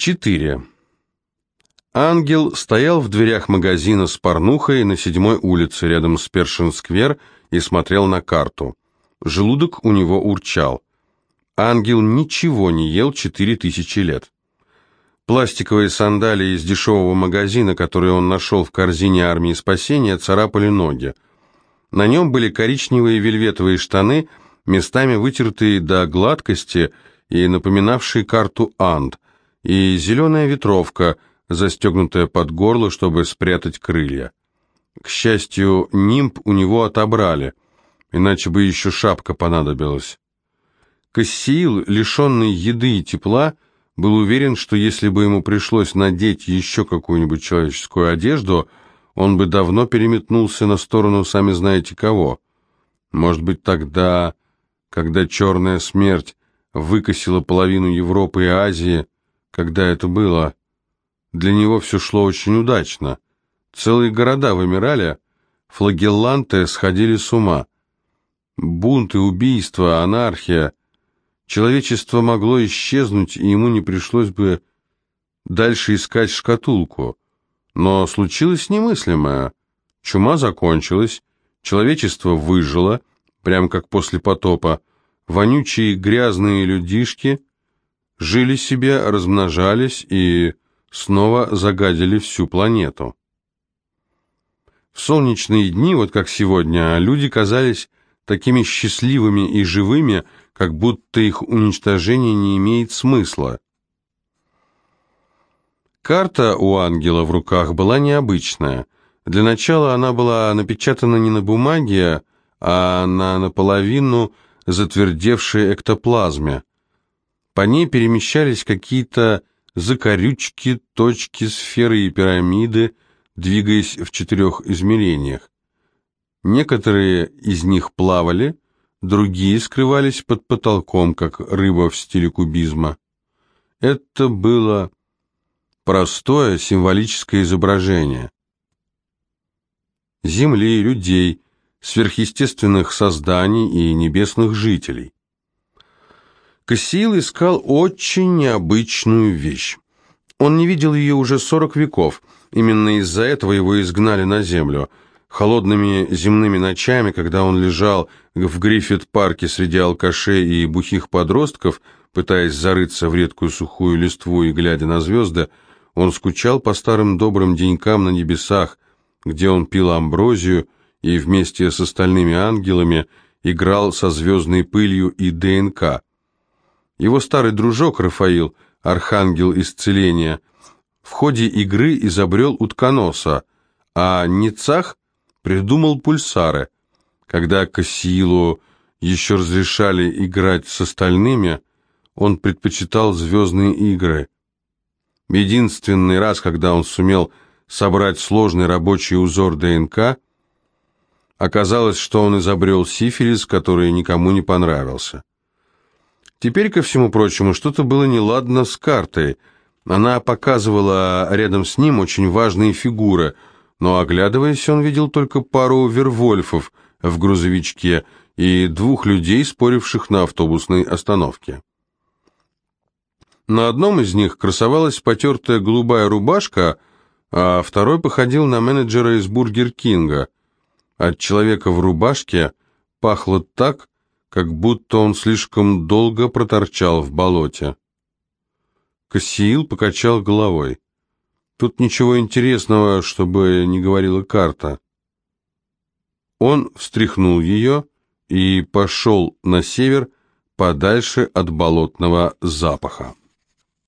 4. Ангел стоял в дверях магазина с порнухой на седьмой улице рядом с Першин-сквер и смотрел на карту. Желудок у него урчал. Ангел ничего не ел четыре тысячи лет. Пластиковые сандалии из дешевого магазина, которые он нашел в корзине армии спасения, царапали ноги. На нем были коричневые вельветовые штаны, местами вытертые до гладкости и напоминавшие карту Анд, и зеленая ветровка, застегнутая под горло, чтобы спрятать крылья. К счастью, нимб у него отобрали, иначе бы еще шапка понадобилась. Кассиил, лишенный еды и тепла, был уверен, что если бы ему пришлось надеть еще какую-нибудь человеческую одежду, он бы давно переметнулся на сторону сами знаете кого. Может быть, тогда, когда черная смерть выкосила половину Европы и Азии, когда это было, для него все шло очень удачно. Целые города вымирали, флагелланты сходили с ума. Бунты, убийства, анархия. Человечество могло исчезнуть, и ему не пришлось бы дальше искать шкатулку. Но случилось немыслимое. Чума закончилась, человечество выжило, прям как после потопа. Вонючие грязные людишки жили себе, размножались и снова загадили всю планету. В солнечные дни, вот как сегодня, люди казались такими счастливыми и живыми, как будто их уничтожение не имеет смысла. Карта у ангела в руках была необычная. Для начала она была напечатана не на бумаге, а на наполовину затвердевшей эктоплазме. По ней перемещались какие-то закорючки, точки, сферы и пирамиды, двигаясь в четырех измерениях. Некоторые из них плавали, другие скрывались под потолком, как рыба в стиле кубизма. Это было простое символическое изображение. Земли, людей, сверхъестественных созданий и небесных жителей. Кассиил искал очень необычную вещь. Он не видел ее уже сорок веков, именно из-за этого его изгнали на землю. Холодными земными ночами, когда он лежал в Гриффит-парке среди алкашей и бухих подростков, пытаясь зарыться в редкую сухую листву и глядя на звезды, он скучал по старым добрым денькам на небесах, где он пил амброзию и вместе с остальными ангелами играл со звездной пылью и ДНК. Его старый дружок Рафаил, архангел исцеления, в ходе игры изобрел утконоса, а Ницах придумал пульсары. Когда Кассиилу еще разрешали играть с остальными, он предпочитал звездные игры – Единственный раз, когда он сумел собрать сложный рабочий узор ДНК, оказалось, что он изобрел сифилис, который никому не понравился. Теперь, ко всему прочему, что-то было неладно с картой. Она показывала рядом с ним очень важные фигуры, но, оглядываясь, он видел только пару вервольфов в грузовичке и двух людей, споривших на автобусной остановке. На одном из них красовалась потертая голубая рубашка, а второй походил на менеджера из Бургер Кинга. От человека в рубашке пахло так, как будто он слишком долго проторчал в болоте. Кассиил покачал головой. Тут ничего интересного, чтобы не говорила карта. Он встряхнул ее и пошел на север, подальше от болотного запаха.